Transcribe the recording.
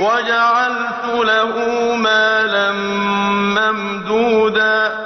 وجعلت له مالا ممدودا